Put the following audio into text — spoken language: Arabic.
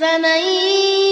فمن